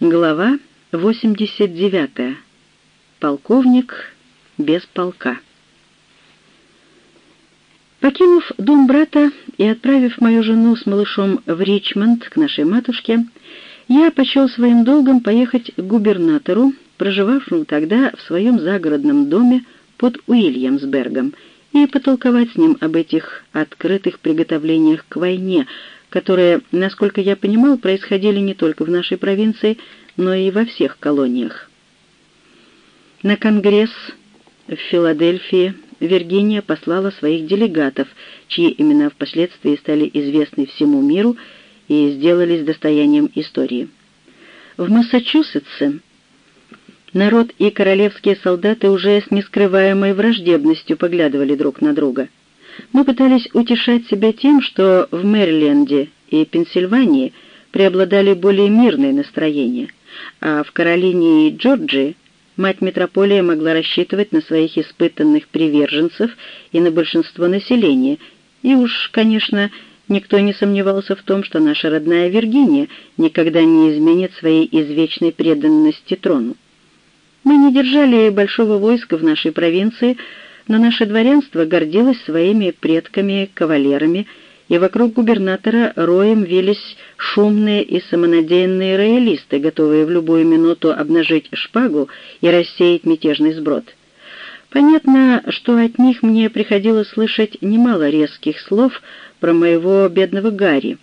Глава 89. Полковник без полка. Покинув дом брата и отправив мою жену с малышом в Ричмонд к нашей матушке, я почел своим долгом поехать к губернатору, проживавшему тогда в своем загородном доме под Уильямсбергом, и потолковать с ним об этих открытых приготовлениях к войне, которые, насколько я понимал, происходили не только в нашей провинции, но и во всех колониях. На Конгресс в Филадельфии Виргиния послала своих делегатов, чьи имена впоследствии стали известны всему миру и сделались достоянием истории. В Массачусетсе народ и королевские солдаты уже с нескрываемой враждебностью поглядывали друг на друга. Мы пытались утешать себя тем, что в Мэриленде и Пенсильвании преобладали более мирные настроения, а в Каролине и Джорджии мать метрополия могла рассчитывать на своих испытанных приверженцев и на большинство населения, и уж, конечно, никто не сомневался в том, что наша родная Виргиния никогда не изменит своей извечной преданности трону. Мы не держали большого войска в нашей провинции, но наше дворянство гордилось своими предками-кавалерами, и вокруг губернатора роем вились шумные и самонадеянные роялисты, готовые в любую минуту обнажить шпагу и рассеять мятежный сброд. Понятно, что от них мне приходилось слышать немало резких слов про моего бедного Гарри.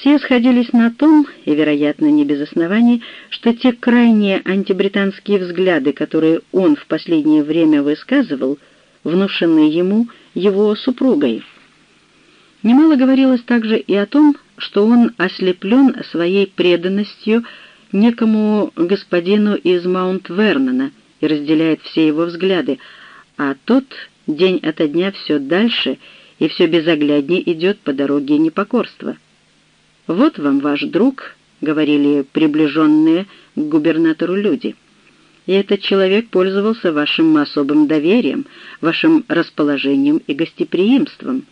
Все сходились на том, и, вероятно, не без оснований, что те крайние антибританские взгляды, которые он в последнее время высказывал, внушены ему его супругой. Немало говорилось также и о том, что он ослеплен своей преданностью некому господину из Маунт-Вернона и разделяет все его взгляды, а тот день ото дня все дальше и все безогляднее идет по дороге непокорства. «Вот вам ваш друг», — говорили приближенные к губернатору люди, — «и этот человек пользовался вашим особым доверием, вашим расположением и гостеприимством».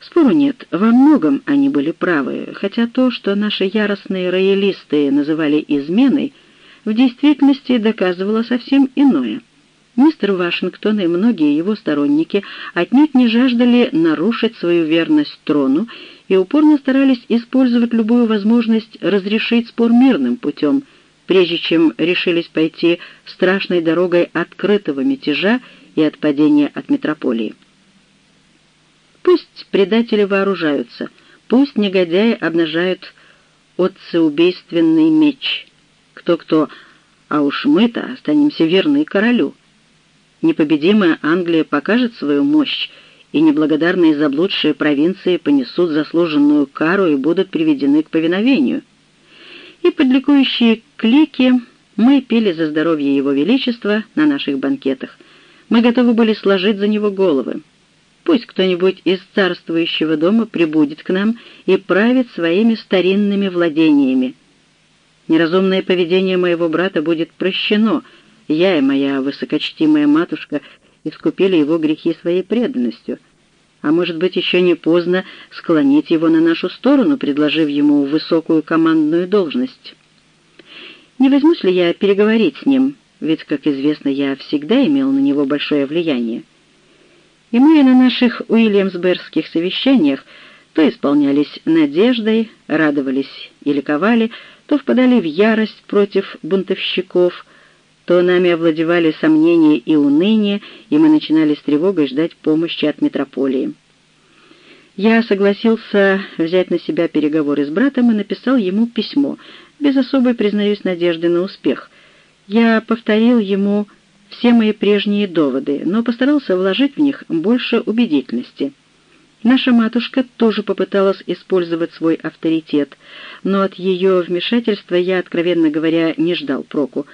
Спору нет, во многом они были правы, хотя то, что наши яростные роялисты называли изменой, в действительности доказывало совсем иное. Мистер Вашингтон и многие его сторонники отнюдь не жаждали нарушить свою верность трону и упорно старались использовать любую возможность разрешить спор мирным путем, прежде чем решились пойти страшной дорогой открытого мятежа и отпадения от метрополии. Пусть предатели вооружаются, пусть негодяи обнажают отцеубийственный меч. Кто-кто, а уж мы-то останемся верны королю. Непобедимая Англия покажет свою мощь, и неблагодарные заблудшие провинции понесут заслуженную кару и будут приведены к повиновению. И под ликующие клики мы пели за здоровье Его Величества на наших банкетах. Мы готовы были сложить за него головы. Пусть кто-нибудь из царствующего дома прибудет к нам и правит своими старинными владениями. Неразумное поведение моего брата будет прощено. Я и моя высокочтимая матушка искупили его грехи своей преданностью. А может быть, еще не поздно склонить его на нашу сторону, предложив ему высокую командную должность. Не возьмусь ли я переговорить с ним, ведь, как известно, я всегда имел на него большое влияние. И мы на наших уильямсбергских совещаниях то исполнялись надеждой, радовались и ликовали, то впадали в ярость против бунтовщиков, то нами овладевали сомнения и уныние, и мы начинали с тревогой ждать помощи от метрополии. Я согласился взять на себя переговоры с братом и написал ему письмо, без особой, признаюсь, надежды на успех. Я повторил ему все мои прежние доводы, но постарался вложить в них больше убедительности. Наша матушка тоже попыталась использовать свой авторитет, но от ее вмешательства я, откровенно говоря, не ждал проку.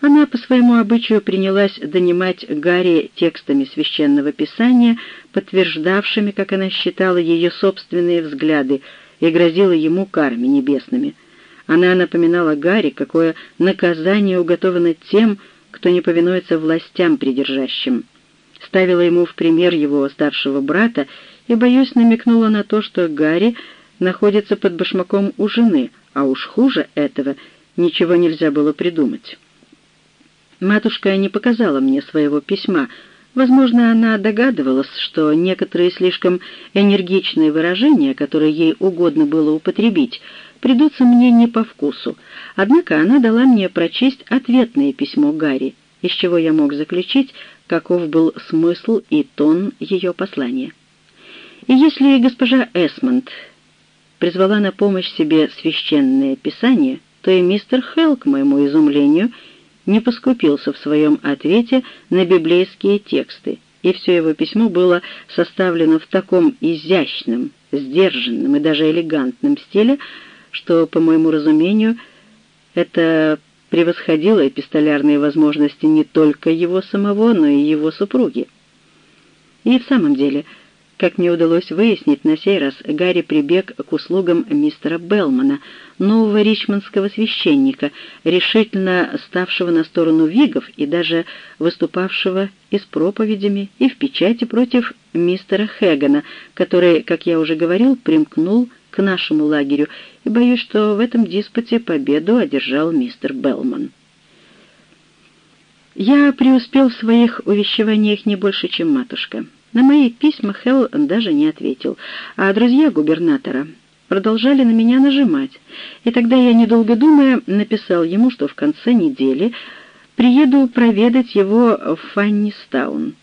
Она по своему обычаю принялась донимать Гарри текстами священного писания, подтверждавшими, как она считала, ее собственные взгляды, и грозила ему карми небесными. Она напоминала Гарри, какое наказание уготовано тем, кто не повинуется властям придержащим. Ставила ему в пример его старшего брата и, боюсь, намекнула на то, что Гарри находится под башмаком у жены, а уж хуже этого ничего нельзя было придумать. Матушка не показала мне своего письма. Возможно, она догадывалась, что некоторые слишком энергичные выражения, которые ей угодно было употребить, придутся мне не по вкусу. Однако она дала мне прочесть ответное письмо Гарри, из чего я мог заключить, каков был смысл и тон ее послания. И если госпожа Эсмонд призвала на помощь себе священное писание, то и мистер Хелл, к моему изумлению, не поскупился в своем ответе на библейские тексты, и все его письмо было составлено в таком изящном, сдержанном и даже элегантном стиле, что, по моему разумению, это превосходило эпистолярные возможности не только его самого, но и его супруги. И в самом деле — как мне удалось выяснить, на сей раз Гарри прибег к услугам мистера Белмана, нового ричмондского священника, решительно ставшего на сторону вигов и даже выступавшего и с проповедями, и в печати против мистера Хэгана, который, как я уже говорил, примкнул к нашему лагерю, и боюсь, что в этом диспуте победу одержал мистер Белман. Я преуспел в своих увещеваниях не больше, чем матушка. На мои письма Хелл даже не ответил, а друзья губернатора продолжали на меня нажимать, и тогда я, недолго думая, написал ему, что в конце недели приеду проведать его в Фаннистаун.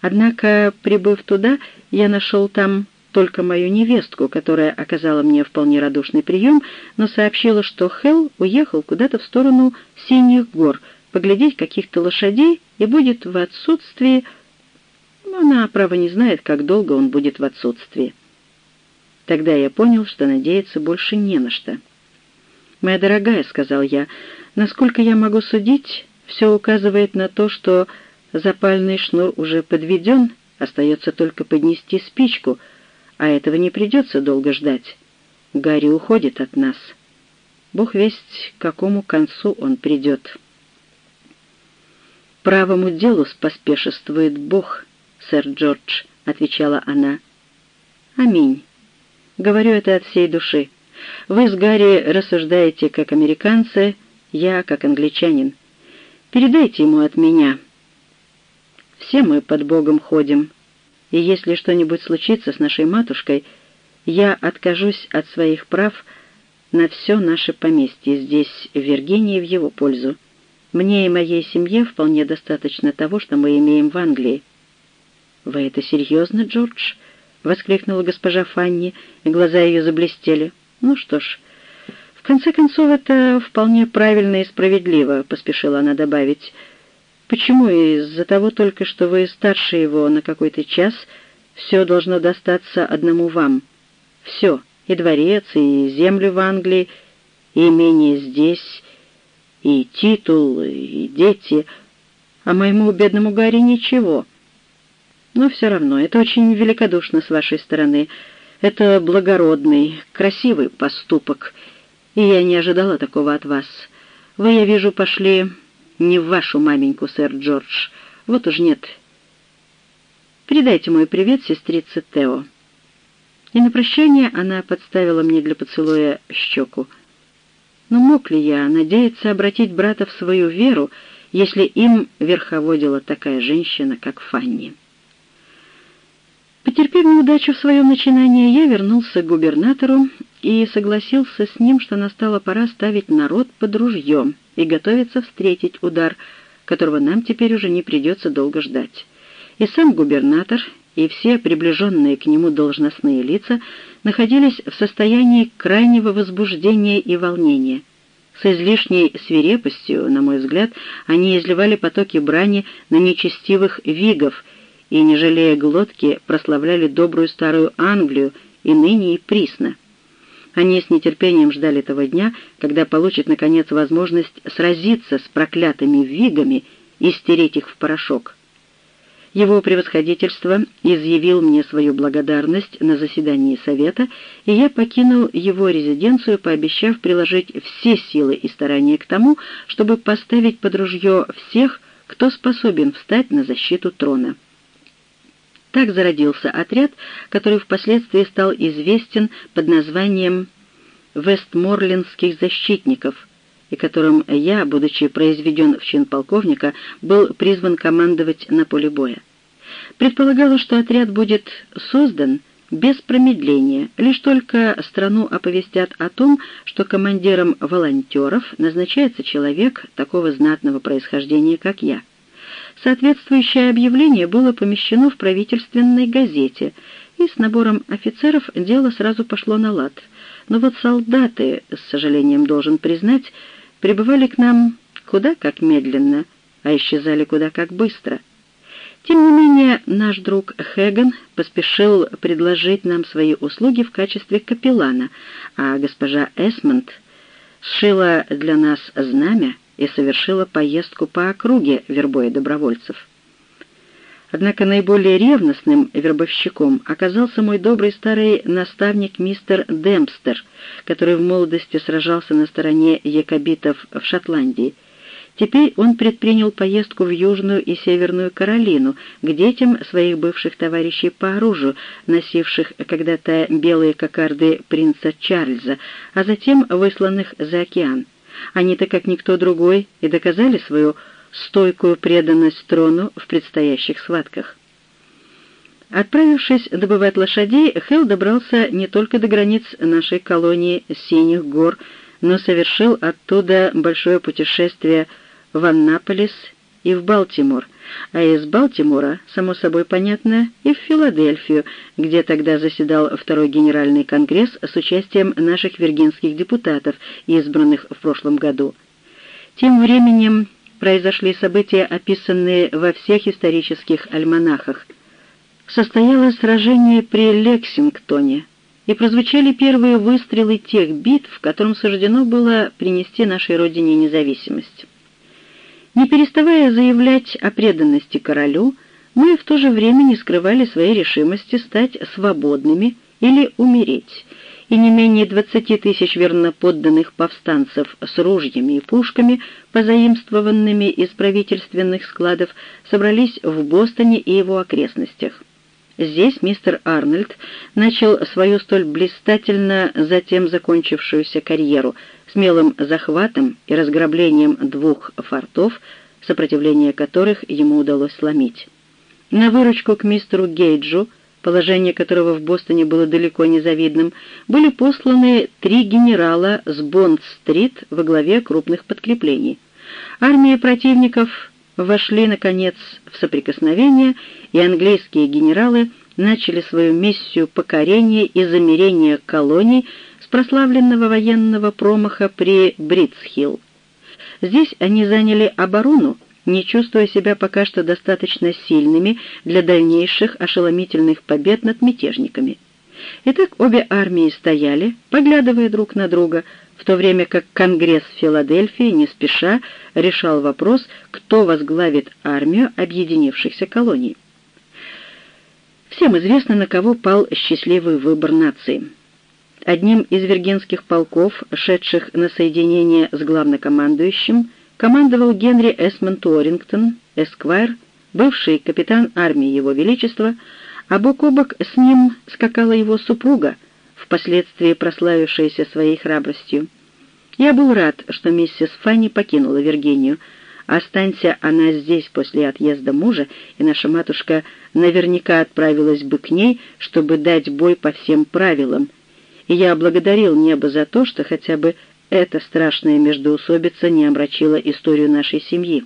Однако, прибыв туда, я нашел там только мою невестку, которая оказала мне вполне радушный прием, но сообщила, что Хелл уехал куда-то в сторону Синих гор, поглядеть каких-то лошадей и будет в отсутствии но она, право, не знает, как долго он будет в отсутствии. Тогда я понял, что надеяться больше не на что. «Моя дорогая», — сказал я, — «насколько я могу судить, все указывает на то, что запальный шнур уже подведен, остается только поднести спичку, а этого не придется долго ждать. Гарри уходит от нас. Бог весть, к какому концу он придет». «Правому делу споспешествует Бог», сэр Джордж», — отвечала она. «Аминь. Говорю это от всей души. Вы с Гарри рассуждаете как американцы, я как англичанин. Передайте ему от меня. Все мы под Богом ходим, и если что-нибудь случится с нашей матушкой, я откажусь от своих прав на все наше поместье здесь, в Виргинии, в его пользу. Мне и моей семье вполне достаточно того, что мы имеем в Англии. «Вы это серьезно, Джордж?» — воскликнула госпожа Фанни, и глаза ее заблестели. «Ну что ж, в конце концов, это вполне правильно и справедливо», — поспешила она добавить. «Почему из-за того только, что вы старше его на какой-то час, все должно достаться одному вам? Все, и дворец, и землю в Англии, и имение здесь, и титул, и дети, а моему бедному Гарри ничего». Но все равно это очень великодушно с вашей стороны. Это благородный, красивый поступок, и я не ожидала такого от вас. Вы, я вижу, пошли не в вашу маменьку, сэр Джордж. Вот уж нет. Передайте мой привет сестрице Тео». И на прощание она подставила мне для поцелуя щеку. Но мог ли я надеяться обратить брата в свою веру, если им верховодила такая женщина, как Фанни? Потерпев неудачу в своем начинании, я вернулся к губернатору и согласился с ним, что настала пора ставить народ под ружьем и готовиться встретить удар, которого нам теперь уже не придется долго ждать. И сам губернатор, и все приближенные к нему должностные лица находились в состоянии крайнего возбуждения и волнения. С излишней свирепостью, на мой взгляд, они изливали потоки брани на нечестивых вигов — и, не жалея глотки, прославляли добрую старую Англию и ныне и присно. Они с нетерпением ждали того дня, когда получат, наконец, возможность сразиться с проклятыми вигами и стереть их в порошок. Его превосходительство изъявил мне свою благодарность на заседании совета, и я покинул его резиденцию, пообещав приложить все силы и старания к тому, чтобы поставить под ружье всех, кто способен встать на защиту трона. Так зародился отряд, который впоследствии стал известен под названием вестморлендских защитников, и которым я, будучи произведен в чин полковника, был призван командовать на поле боя. Предполагалось, что отряд будет создан без промедления, лишь только страну оповестят о том, что командиром волонтеров назначается человек такого знатного происхождения, как я. Соответствующее объявление было помещено в правительственной газете, и с набором офицеров дело сразу пошло на лад. Но вот солдаты, с сожалением должен признать, прибывали к нам куда как медленно, а исчезали куда как быстро — тем не менее, наш друг Хэган поспешил предложить нам свои услуги в качестве капеллана, а госпожа Эсмонд сшила для нас знамя и совершила поездку по округе вербоя добровольцев. Однако наиболее ревностным вербовщиком оказался мой добрый старый наставник мистер Демпстер, который в молодости сражался на стороне якобитов в Шотландии — Теперь он предпринял поездку в Южную и Северную Каролину к детям своих бывших товарищей по оружию, носивших когда-то белые кокарды принца Чарльза, а затем высланных за океан. Они-то, как никто другой, и доказали свою стойкую преданность трону в предстоящих схватках. Отправившись добывать лошадей, Хелл добрался не только до границ нашей колонии Синих гор, но совершил оттуда большое путешествие в Аннаполис и в Балтимор, а из Балтимора, само собой понятно, и в Филадельфию, где тогда заседал Второй Генеральный Конгресс с участием наших виргинских депутатов, избранных в прошлом году. Тем временем произошли события, описанные во всех исторических альманахах. Состоялось сражение при Лексингтоне, и прозвучали первые выстрелы тех битв, которым суждено было принести нашей Родине независимость. Не переставая заявлять о преданности королю, мы в то же время не скрывали своей решимости стать свободными или умереть, и не менее двадцати тысяч верноподданных повстанцев с ружьями и пушками, позаимствованными из правительственных складов, собрались в Бостоне и его окрестностях. Здесь мистер Арнольд начал свою столь блистательно затем закончившуюся карьеру смелым захватом и разграблением двух фортов, сопротивление которых ему удалось сломить. На выручку к мистеру Гейджу, положение которого в Бостоне было далеко не завидным, были посланы три генерала с Бонд-стрит во главе крупных подкреплений. Армии противников вошли, наконец, в соприкосновение, и английские генералы начали свою миссию покорения и замирения колоний прославленного военного промаха при Бритсхилл. Здесь они заняли оборону, не чувствуя себя пока что достаточно сильными для дальнейших ошеломительных побед над мятежниками. Итак, обе армии стояли, поглядывая друг на друга, в то время как Конгресс Филадельфии не спеша решал вопрос, кто возглавит армию объединившихся колоний. Всем известно, на кого пал счастливый выбор нации. Одним из виргинских полков, шедших на соединение с главнокомандующим, командовал Генри Эсмонд Уоррингтон, эсквайр, бывший капитан армии Его Величества, а бок о бок с ним скакала его супруга, впоследствии прославившаяся своей храбростью. Я был рад, что миссис Фанни покинула Виргинию. Останься она здесь после отъезда мужа, и наша матушка наверняка отправилась бы к ней, чтобы дать бой по всем правилам. И я благодарил небо за то, что хотя бы эта страшная междоусобица не омрачила историю нашей семьи.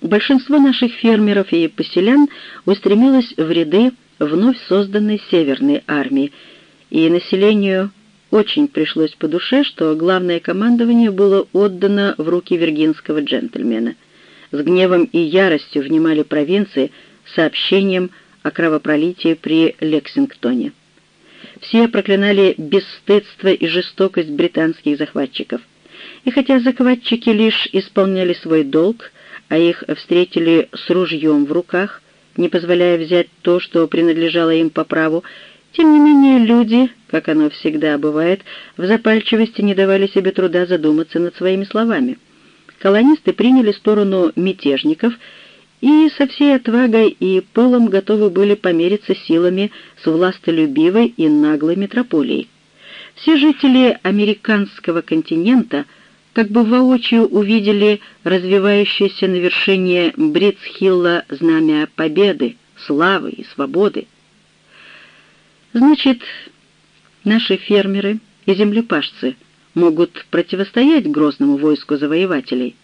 Большинство наших фермеров и поселян устремилось в ряды вновь созданной Северной армии, и населению очень пришлось по душе, что главное командование было отдано в руки виргинского джентльмена. С гневом и яростью внимали провинции сообщением о кровопролитии при Лексингтоне. Все проклинали бесстыдство и жестокость британских захватчиков. И хотя захватчики лишь исполняли свой долг, а их встретили с ружьем в руках, не позволяя взять то, что принадлежало им по праву, тем не менее люди, как оно всегда бывает, в запальчивости не давали себе труда задуматься над своими словами. Колонисты приняли сторону мятежников и со всей отвагой и пылом готовы были помериться силами с властолюбивой и наглой метрополией. Все жители американского континента как бы воочию увидели развивающееся на вершине Бритсхилла знамя победы, славы и свободы. Значит, наши фермеры и землепашцы могут противостоять грозному войску завоевателей.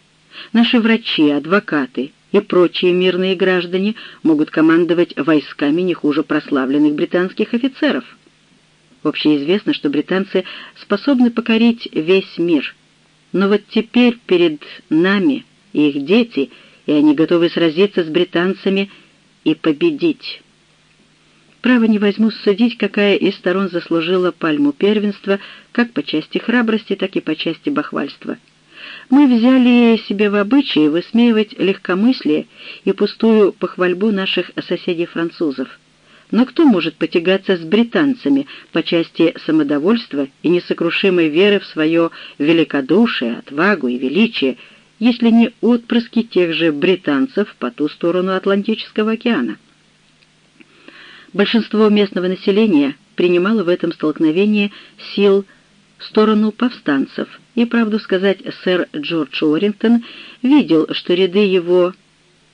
Наши врачи, адвокаты и прочие мирные граждане могут командовать войсками не хуже прославленных британских офицеров. Общеизвестно, что британцы способны покорить весь мир. Но вот теперь перед нами их дети, и они готовы сразиться с британцами и победить. Право не возьму судить, какая из сторон заслужила пальму первенства, как по части храбрости, так и по части бахвальства. Мы взяли себе в обычае высмеивать легкомыслие и пустую похвальбу наших соседей-французов. Но кто может потягаться с британцами по части самодовольства и несокрушимой веры в свое великодушие, отвагу и величие, если не отпрыски тех же британцев по ту сторону Атлантического океана? Большинство местного населения принимало в этом столкновении сил сторону повстанцев, и, правду сказать, сэр Джордж Уоррингтон видел, что ряды его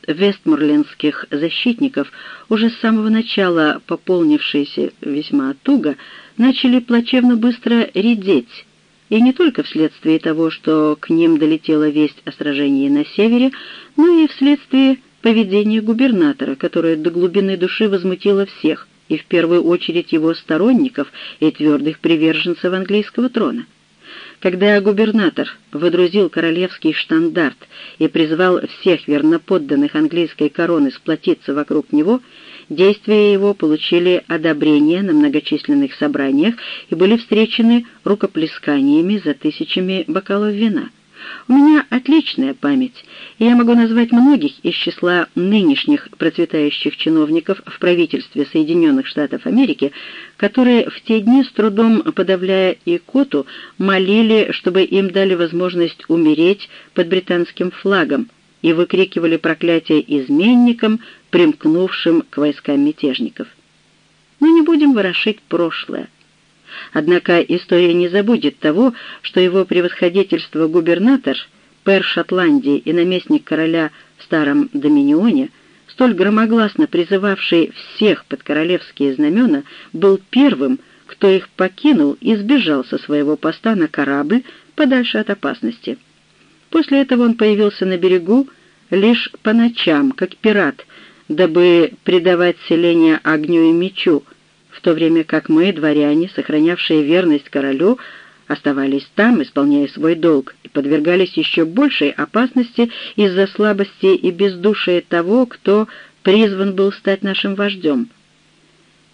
вестморлендских защитников, уже с самого начала пополнившиеся весьма туго, начали плачевно быстро редеть, и не только вследствие того, что к ним долетела весть о сражении на севере, но и вследствие поведения губернатора, которое до глубины души возмутило всех, и в первую очередь его сторонников и твердых приверженцев английского трона. Когда губернатор выдрузил королевский штандарт и призвал всех верноподданных английской короны сплотиться вокруг него, действия его получили одобрение на многочисленных собраниях и были встречены рукоплесканиями за тысячами бокалов вина. У меня отличная память, и я могу назвать многих из числа нынешних процветающих чиновников в правительстве Соединенных Штатов Америки, которые в те дни, с трудом подавляя икоту, молили, чтобы им дали возможность умереть под британским флагом, и выкрикивали проклятие изменникам, примкнувшим к войскам мятежников. Но не будем ворошить прошлое. Однако история не забудет того, что его превосходительство губернатор, пэр Шотландии и наместник короля в Старом Доминионе, столь громогласно призывавший всех под королевские знамена, был первым, кто их покинул и сбежал со своего поста на корабль подальше от опасности. После этого он появился на берегу лишь по ночам, как пират, дабы предавать селение огню и мечу, в то время как мы, дворяне, сохранявшие верность королю, оставались там, исполняя свой долг, и подвергались еще большей опасности из-за слабости и бездушия того, кто призван был стать нашим вождем.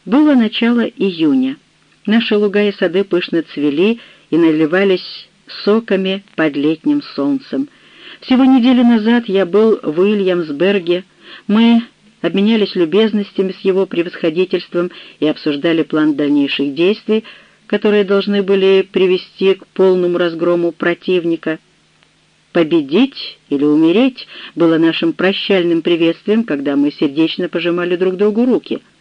Было начало июня. Наши луга и сады пышно цвели и наливались соками под летним солнцем. Всего неделю назад я был в Уильямсберге. Мы обменялись любезностями с его превосходительством и обсуждали план дальнейших действий, которые должны были привести к полному разгрому противника. «Победить или умереть» было нашим прощальным приветствием, когда мы сердечно пожимали друг другу руки —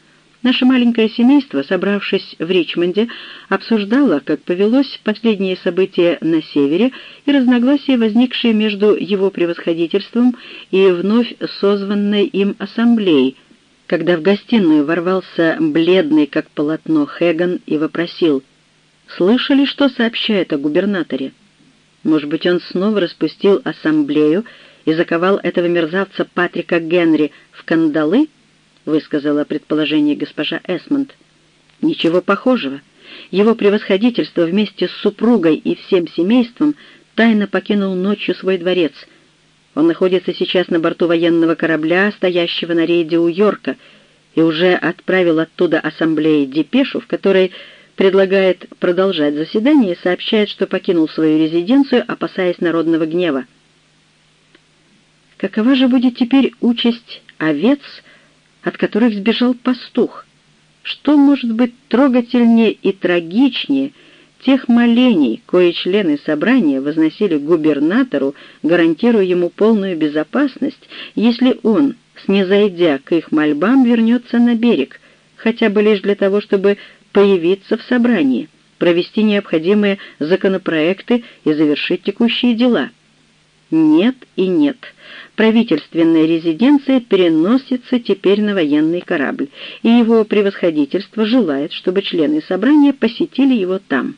Наше маленькое семейство, собравшись в Ричмонде, обсуждало, как повелось последние события на севере и разногласия, возникшие между его превосходительством и вновь созванной им ассамблеей, когда в гостиную ворвался бледный, как полотно, Хэган и вопросил, «Слышали, что сообщает о губернаторе? Может быть, он снова распустил ассамблею и заковал этого мерзавца Патрика Генри в кандалы?» — высказала предположение госпожа Эсмонд. «Ничего похожего. Его превосходительство вместе с супругой и всем семейством тайно покинул ночью свой дворец. Он находится сейчас на борту военного корабля, стоящего на рейде у Йорка, и уже отправил оттуда ассамблеи депешу, в которой предлагает продолжать заседание и сообщает, что покинул свою резиденцию, опасаясь народного гнева. Какова же будет теперь участь овец, от которых сбежал пастух. Что может быть трогательнее и трагичнее тех молений, кои члены собрания возносили губернатору, гарантируя ему полную безопасность, если он, снизойдя к их мольбам, вернется на берег, хотя бы лишь для того, чтобы появиться в собрании, провести необходимые законопроекты и завершить текущие дела. Нет и нет. Правительственная резиденция переносится теперь на военный корабль, и его превосходительство желает, чтобы члены собрания посетили его там.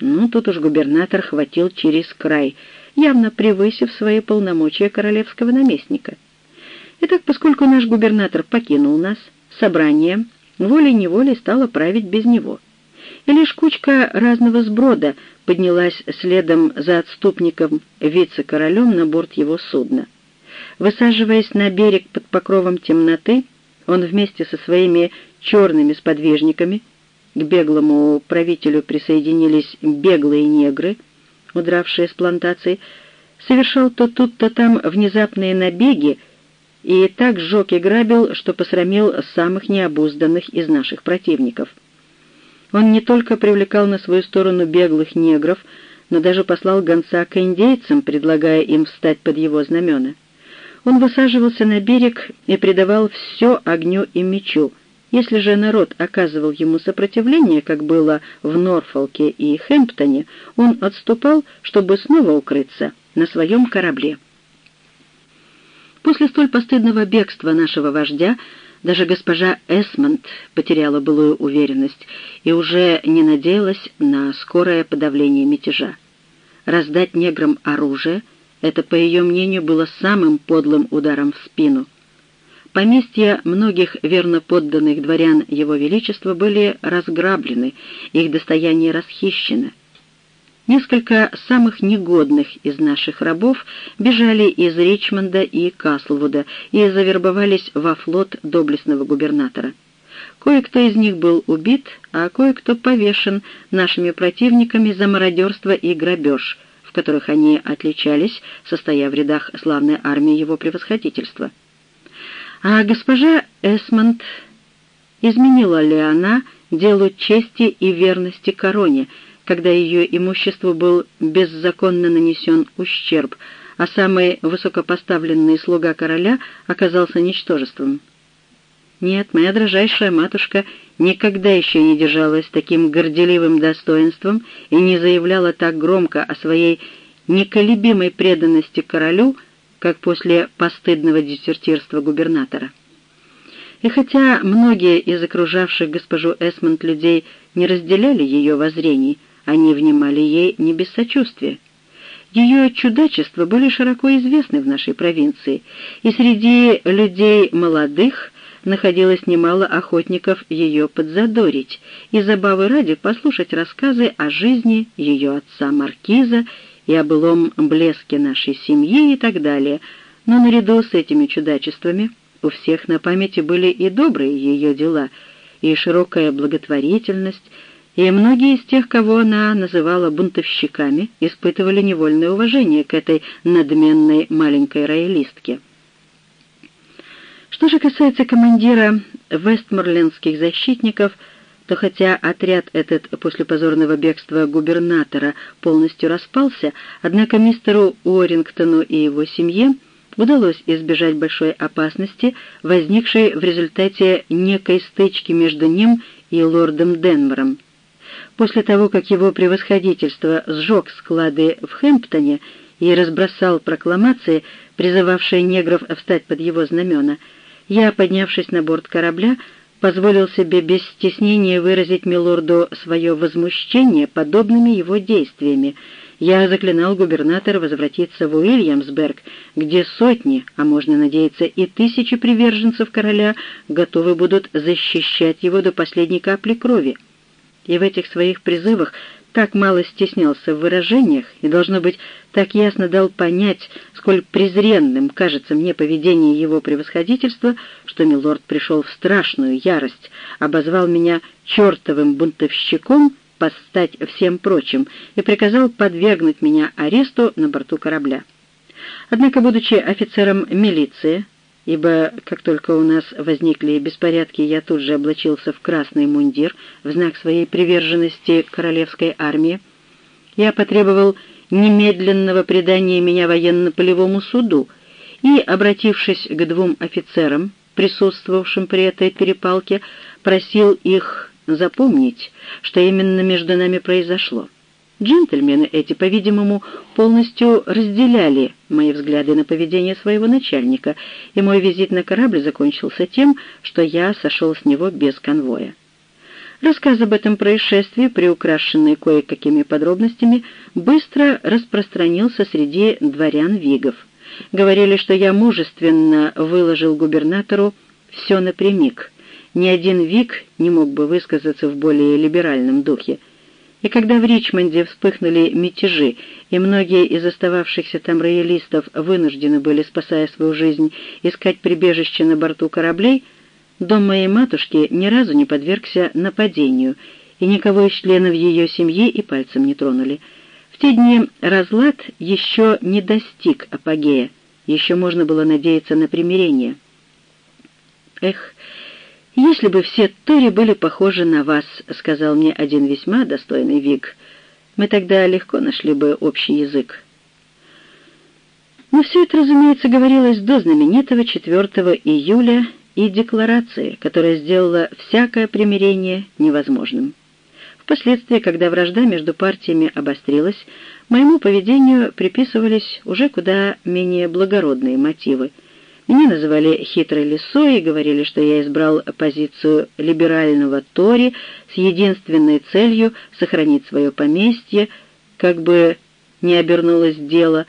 Ну, тут уж губернатор хватил через край, явно превысив свои полномочия королевского наместника. Итак, поскольку наш губернатор покинул нас, собрание волей-неволей стало править без него. И лишь кучка разного сброда поднялась следом за отступником вице-королем на борт его судна. Высаживаясь на берег под покровом темноты, он вместе со своими черными сподвижниками к беглому правителю присоединились беглые негры, удравшие с плантаций, совершал то тут, то там внезапные набеги и так сжег и грабил, что посрамил самых необузданных из наших противников. Он не только привлекал на свою сторону беглых негров, но даже послал гонца к индейцам, предлагая им встать под его знамена. Он высаживался на берег и предавал все огню и мечу, если же народ оказывал ему сопротивление, как было в Норфолке и Хэмптоне, он отступал, чтобы снова укрыться на своем корабле. После столь постыдного бегства нашего вождя даже госпожа Эсмонд потеряла былую уверенность и уже не надеялась на скорое подавление мятежа. Раздать неграм оружие — это, по ее мнению, было самым подлым ударом в спину — Поместья многих верноподданных дворян Его Величества были разграблены, их достояние расхищено. Несколько самых негодных из наших рабов бежали из Ричмонда и Каслвуда и завербовались во флот доблестного губернатора. Кое-кто из них был убит, а кое-кто повешен нашими противниками за мародерство и грабеж, в которых они отличались, состоя в рядах славной армии его превосходительства. А госпожа Эсмонд, изменила ли она делу чести и верности короне, когда ее имуществу был беззаконно нанесен ущерб, а самый высокопоставленный слуга короля оказался ничтожеством? Нет, моя дрожайшая матушка никогда еще не держалась таким горделивым достоинством и не заявляла так громко о своей неколебимой преданности королю, как после постыдного дезертирства губернатора. И хотя многие из окружавших госпожу Эсмонд людей не разделяли ее воззрений, они внимали ей не без сочувствия. Ее чудачества были широко известны в нашей провинции, и среди людей молодых находилось немало охотников ее подзадорить и забавы ради послушать рассказы о жизни ее отца Маркиза и о былом блеске нашей семьи и так далее, но наряду с этими чудачествами у всех на памяти были и добрые ее дела, и широкая благотворительность, и многие из тех, кого она называла бунтовщиками, испытывали невольное уважение к этой надменной маленькой роялистке. Что же касается командира вестморлендских защитников — то хотя отряд этот после позорного бегства губернатора полностью распался, однако мистеру Уоррингтону и его семье удалось избежать большой опасности, возникшей в результате некой стычки между ним и лордом Денвером. После того, как его превосходительство сжег склады в Хэмптоне и разбросал прокламации, призывавшие негров встать под его знамена, я, поднявшись на борт корабля, позволил себе без стеснения выразить милорду свое возмущение подобными его действиями. Я заклинал губернатора возвратиться в Уильямсберг, где сотни, а можно надеяться и тысячи приверженцев короля готовы будут защищать его до последней капли крови. И в этих своих призывах так мало стеснялся в выражениях и, должно быть, так ясно дал понять, сколь презренным кажется мне поведение его превосходительства, что милорд пришел в страшную ярость, обозвал меня чертовым бунтовщиком, постать всем прочим, и приказал подвергнуть меня аресту на борту корабля. Однако, будучи офицером милиции, ибо как только у нас возникли беспорядки, я тут же облачился в красный мундир в знак своей приверженности королевской армии. Я потребовал немедленного предания меня военно-полевому суду и, обратившись к двум офицерам, присутствовавшим при этой перепалке, просил их запомнить, что именно между нами произошло. Джентльмены эти, по-видимому, полностью разделяли мои взгляды на поведение своего начальника, и мой визит на корабль закончился тем, что я сошел с него без конвоя. Рассказ об этом происшествии, приукрашенный кое-какими подробностями, быстро распространился среди дворян Вигов. Говорили, что я мужественно выложил губернатору все напрямик. Ни один Виг не мог бы высказаться в более либеральном духе. И когда в Ричмонде вспыхнули мятежи, и многие из остававшихся там роялистов вынуждены были, спасая свою жизнь, искать прибежище на борту кораблей, дом моей матушки ни разу не подвергся нападению, и никого из членов ее семьи и пальцем не тронули. В те дни разлад еще не достиг апогея, еще можно было надеяться на примирение. Эх, «Если бы все Тори были похожи на вас», — сказал мне один весьма достойный Вик, — «мы тогда легко нашли бы общий язык». Но все это, разумеется, говорилось до знаменитого 4 июля и декларации, которая сделала всякое примирение невозможным. Впоследствии, когда вражда между партиями обострилась, моему поведению приписывались уже куда менее благородные мотивы — меня называли хитрой лисой и говорили, что я избрал позицию либерального Тори с единственной целью сохранить свое поместье, как бы не обернулось дело.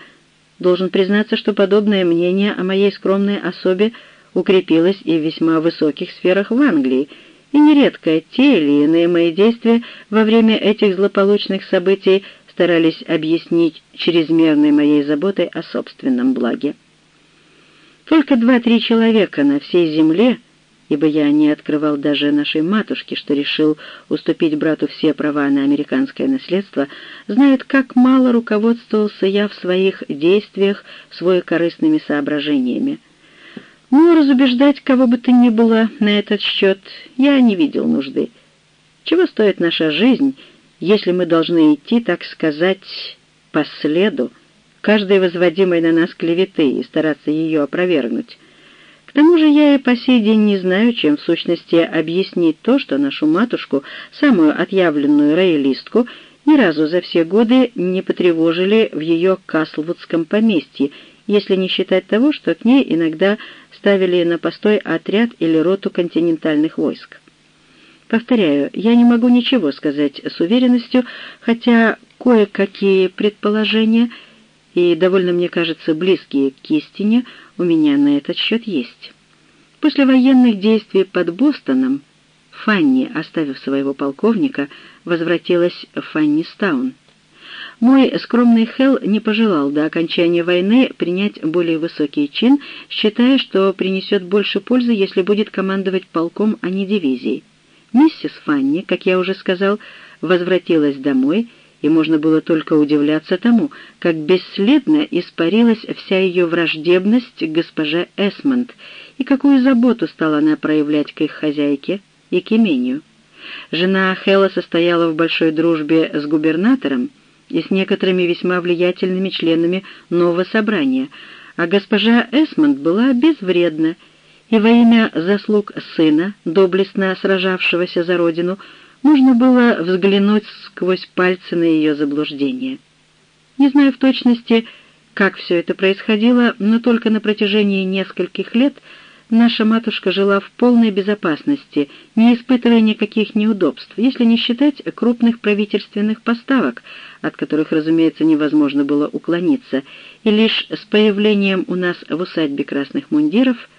Должен признаться, что подобное мнение о моей скромной особе укрепилось и в весьма высоких сферах в Англии, и нередко те или иные мои действия во время этих злополучных событий старались объяснить чрезмерной моей заботой о собственном благе. Только два-три человека на всей земле, ибо я не открывал даже нашей матушке, что решил уступить брату все права на американское наследство, знают, как мало руководствовался я в своих действиях свой корыстными соображениями. Но разубеждать кого бы то ни было на этот счет я не видел нужды. Чего стоит наша жизнь, если мы должны идти, так сказать, по следу, каждой возводимой на нас клеветы и стараться ее опровергнуть. К тому же я и по сей день не знаю, чем в сущности объяснить то, что нашу матушку, самую отъявленную роялистку, ни разу за все годы не потревожили в ее Каслвудском поместье, если не считать того, что к ней иногда ставили на постой отряд или роту континентальных войск. Повторяю, я не могу ничего сказать с уверенностью, хотя кое-какие предположения – и довольно, мне кажется, близкие к истине у меня на этот счет есть. После военных действий под Бостоном Фанни, оставив своего полковника, возвратилась в Фаннистаун. Мой скромный Хелл не пожелал до окончания войны принять более высокий чин, считая, что принесет больше пользы, если будет командовать полком, а не дивизией. Миссис Фанни, как я уже сказал, возвратилась домой и можно было только удивляться тому, как бесследно испарилась вся ее враждебность к госпоже Эсмонд, и какую заботу стала она проявлять к их хозяйке и к имению. Жена Хэлла состояла в большой дружбе с губернатором и с некоторыми весьма влиятельными членами нового собрания, а госпожа Эсмонд была безвредна, и во имя заслуг сына, доблестно сражавшегося за родину, можно было взглянуть сквозь пальцы на ее заблуждение. Не знаю в точности, как все это происходило, но только на протяжении нескольких лет наша матушка жила в полной безопасности, не испытывая никаких неудобств, если не считать крупных правительственных поставок, от которых, разумеется, невозможно было уклониться, и лишь с появлением у нас в усадьбе красных мундиров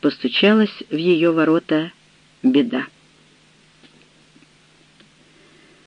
постучалась в ее ворота беда.